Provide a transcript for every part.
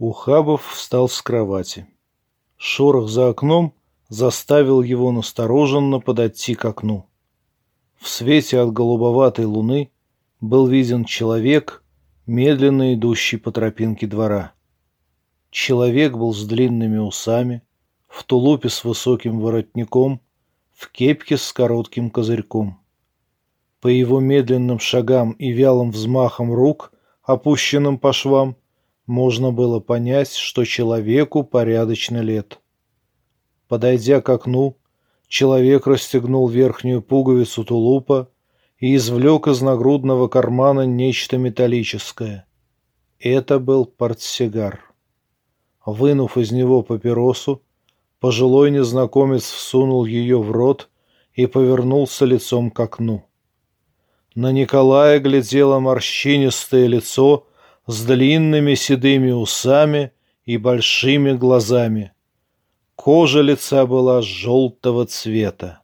Ухабов встал с кровати. Шорох за окном заставил его настороженно подойти к окну. В свете от голубоватой луны был виден человек, медленно идущий по тропинке двора. Человек был с длинными усами, в тулупе с высоким воротником, в кепке с коротким козырьком. По его медленным шагам и вялым взмахам рук, опущенным по швам, можно было понять, что человеку порядочно лет. Подойдя к окну, человек расстегнул верхнюю пуговицу тулупа и извлек из нагрудного кармана нечто металлическое. Это был портсигар. Вынув из него папиросу, пожилой незнакомец всунул ее в рот и повернулся лицом к окну. На Николая глядело морщинистое лицо с длинными седыми усами и большими глазами. Кожа лица была желтого цвета.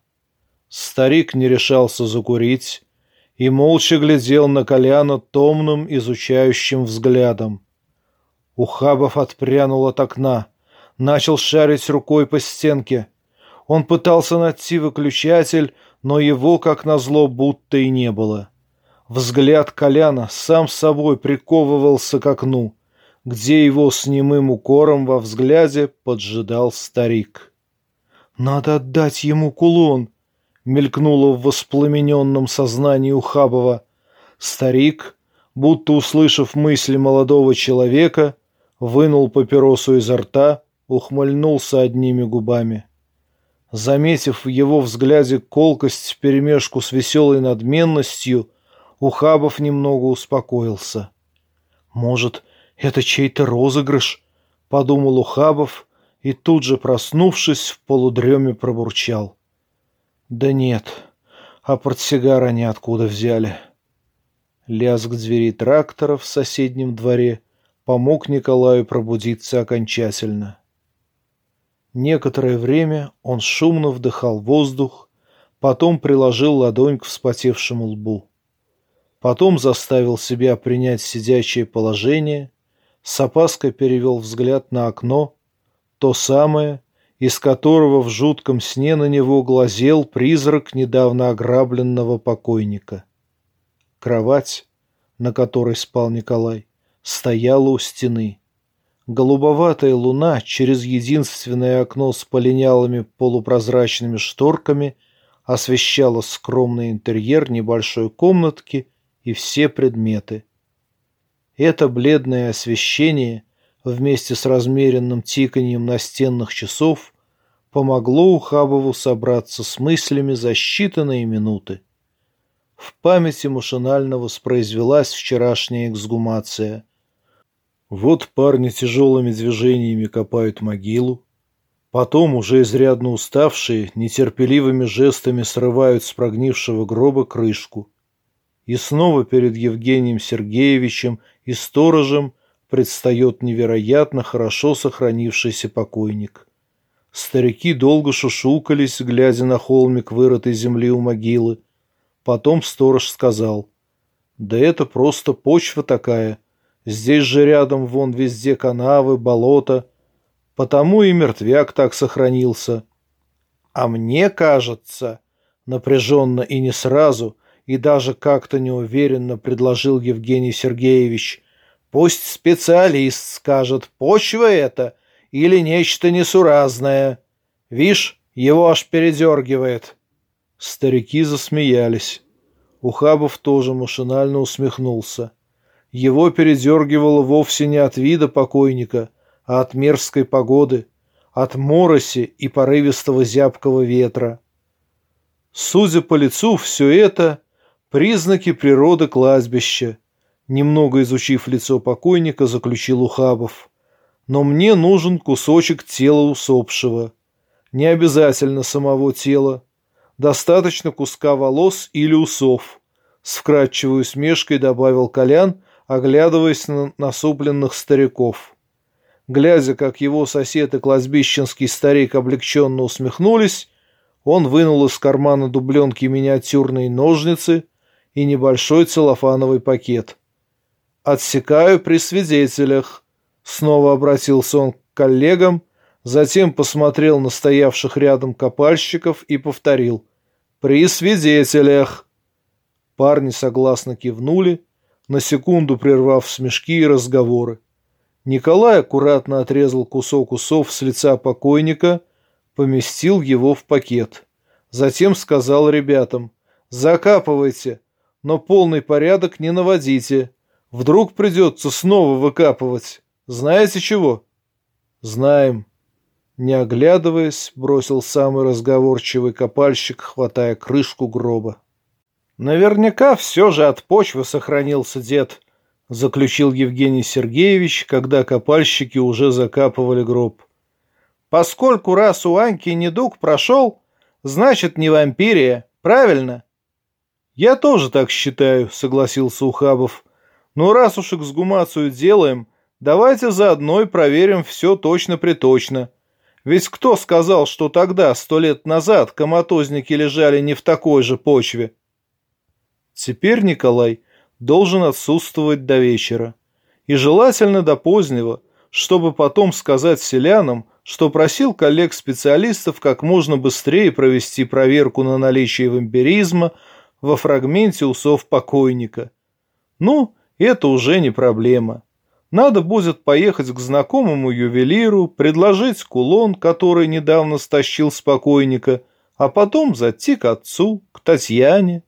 Старик не решался закурить и молча глядел на Коляна томным изучающим взглядом. Ухабов отпрянул от окна, начал шарить рукой по стенке. Он пытался найти выключатель, но его, как назло, будто и не было. Взгляд Коляна сам собой приковывался к окну где его с немым укором во взгляде поджидал старик. «Надо отдать ему кулон!» — мелькнуло в воспламененном сознании Ухабова. Старик, будто услышав мысли молодого человека, вынул папиросу изо рта, ухмыльнулся одними губами. Заметив в его взгляде колкость вперемешку с веселой надменностью, Ухабов немного успокоился. Может, это чей-то розыгрыш, подумал Ухабов и тут же, проснувшись, в полудреме пробурчал. Да нет, а портсигар они откуда взяли? Лязг двери трактора в соседнем дворе помог Николаю пробудиться окончательно. Некоторое время он шумно вдыхал воздух, потом приложил ладонь к вспотевшему лбу. Потом заставил себя принять сидячее положение с опаской перевел взгляд на окно, то самое, из которого в жутком сне на него глазел призрак недавно ограбленного покойника. Кровать, на которой спал Николай, стояла у стены. Голубоватая луна через единственное окно с полинялыми полупрозрачными шторками освещала скромный интерьер небольшой комнатки и все предметы – это бледное освещение вместе с размеренным тиканьем настенных часов помогло Ухабову собраться с мыслями за считанные минуты. В памяти машинально воспроизвелась вчерашняя эксгумация. Вот парни тяжелыми движениями копают могилу, потом, уже изрядно уставшие, нетерпеливыми жестами срывают с прогнившего гроба крышку. И снова перед Евгением Сергеевичем и сторожем предстает невероятно хорошо сохранившийся покойник. Старики долго шушукались, глядя на холмик вырытой земли у могилы. Потом сторож сказал, «Да это просто почва такая. Здесь же рядом вон везде канавы, болота. Потому и мертвяк так сохранился». «А мне кажется...» Напряженно и не сразу – и даже как-то неуверенно предложил Евгений Сергеевич. Пусть специалист скажет, почва это или нечто несуразное. Вишь, его аж передергивает. Старики засмеялись. Ухабов тоже машинально усмехнулся. Его передергивало вовсе не от вида покойника, а от мерзкой погоды, от мороси и порывистого зябкого ветра. Судя по лицу, все это Признаки природы кладбища. Немного изучив лицо покойника, заключил Ухабов. Но мне нужен кусочек тела усопшего. Не обязательно самого тела. Достаточно куска волос или усов. С вкрадчивой усмешкой добавил Колян, оглядываясь на насупленных стариков. Глядя, как его сосед и кладбищенский старик облегченно усмехнулись, он вынул из кармана дубленки миниатюрные ножницы – и небольшой целлофановый пакет. «Отсекаю при свидетелях», Снова обратился он к коллегам, затем посмотрел на стоявших рядом копальщиков и повторил. «При свидетелях!» Парни согласно кивнули, на секунду прервав смешки и разговоры. Николай аккуратно отрезал кусок усов с лица покойника, поместил его в пакет. Затем сказал ребятам, «Закапывайте, но полный порядок не наводите. Вдруг придется снова выкапывать. Знаете чего?» «Знаем». Не оглядываясь, бросил самый разговорчивый копальщик, хватая крышку гроба. «Наверняка все же от почвы сохранился дед», — заключил Евгений Сергеевич, когда копальщики уже закапывали гроб. «Поскольку раз у Аньки недуг прошел, значит, не вампирия, правильно?» «Я тоже так считаю», — согласился Ухабов. «Но раз уж эксгумацию делаем, давайте заодно и проверим все точно-приточно. Ведь кто сказал, что тогда, сто лет назад, коматозники лежали не в такой же почве?» Теперь Николай должен отсутствовать до вечера. И желательно до позднего, чтобы потом сказать селянам, что просил коллег-специалистов как можно быстрее провести проверку на наличие вампиризма во фрагменте усов покойника. Ну, это уже не проблема. Надо будет поехать к знакомому ювелиру, предложить кулон, который недавно стащил с покойника, а потом зайти к отцу, к Татьяне.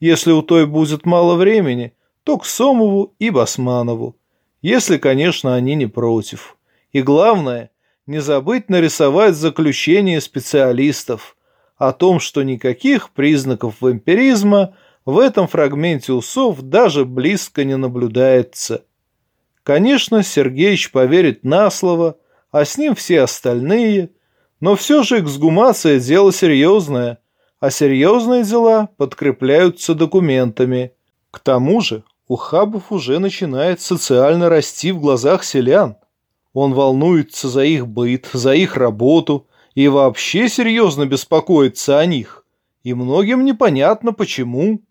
Если у той будет мало времени, то к Сомову и Басманову. Если, конечно, они не против. И главное, не забыть нарисовать заключение специалистов о том, что никаких признаков вампиризма в этом фрагменте усов даже близко не наблюдается. Конечно, Сергеич поверит на слово, а с ним все остальные, но все же эксгумация – дело серьезное – а серьезные дела подкрепляются документами. К тому же Ухабов уже начинает социально расти в глазах селян. Он волнуется за их быт, за их работу и вообще серьезно беспокоится о них. И многим непонятно почему.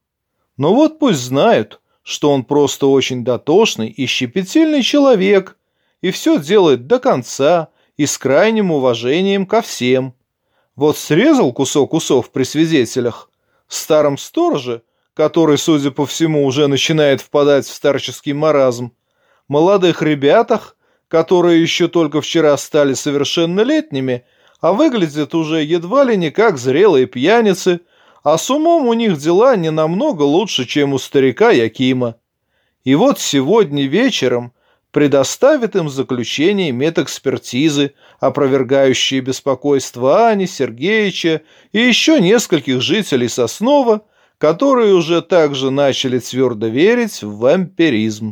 Но вот пусть знают, что он просто очень дотошный и щепетильный человек, и все делает до конца и с крайним уважением ко всем. Вот срезал кусок усов при свидетелях, старом стороже, который, судя по всему, уже начинает впадать в старческий маразм, молодых ребятах, которые еще только вчера стали совершеннолетними, а выглядят уже едва ли не как зрелые пьяницы, а с умом у них дела не намного лучше, чем у старика Якима. И вот сегодня вечером предоставит им заключение медэкспертизы, опровергающие беспокойство Ани, Сергеича и еще нескольких жителей Соснова, которые уже также начали твердо верить в вампиризм.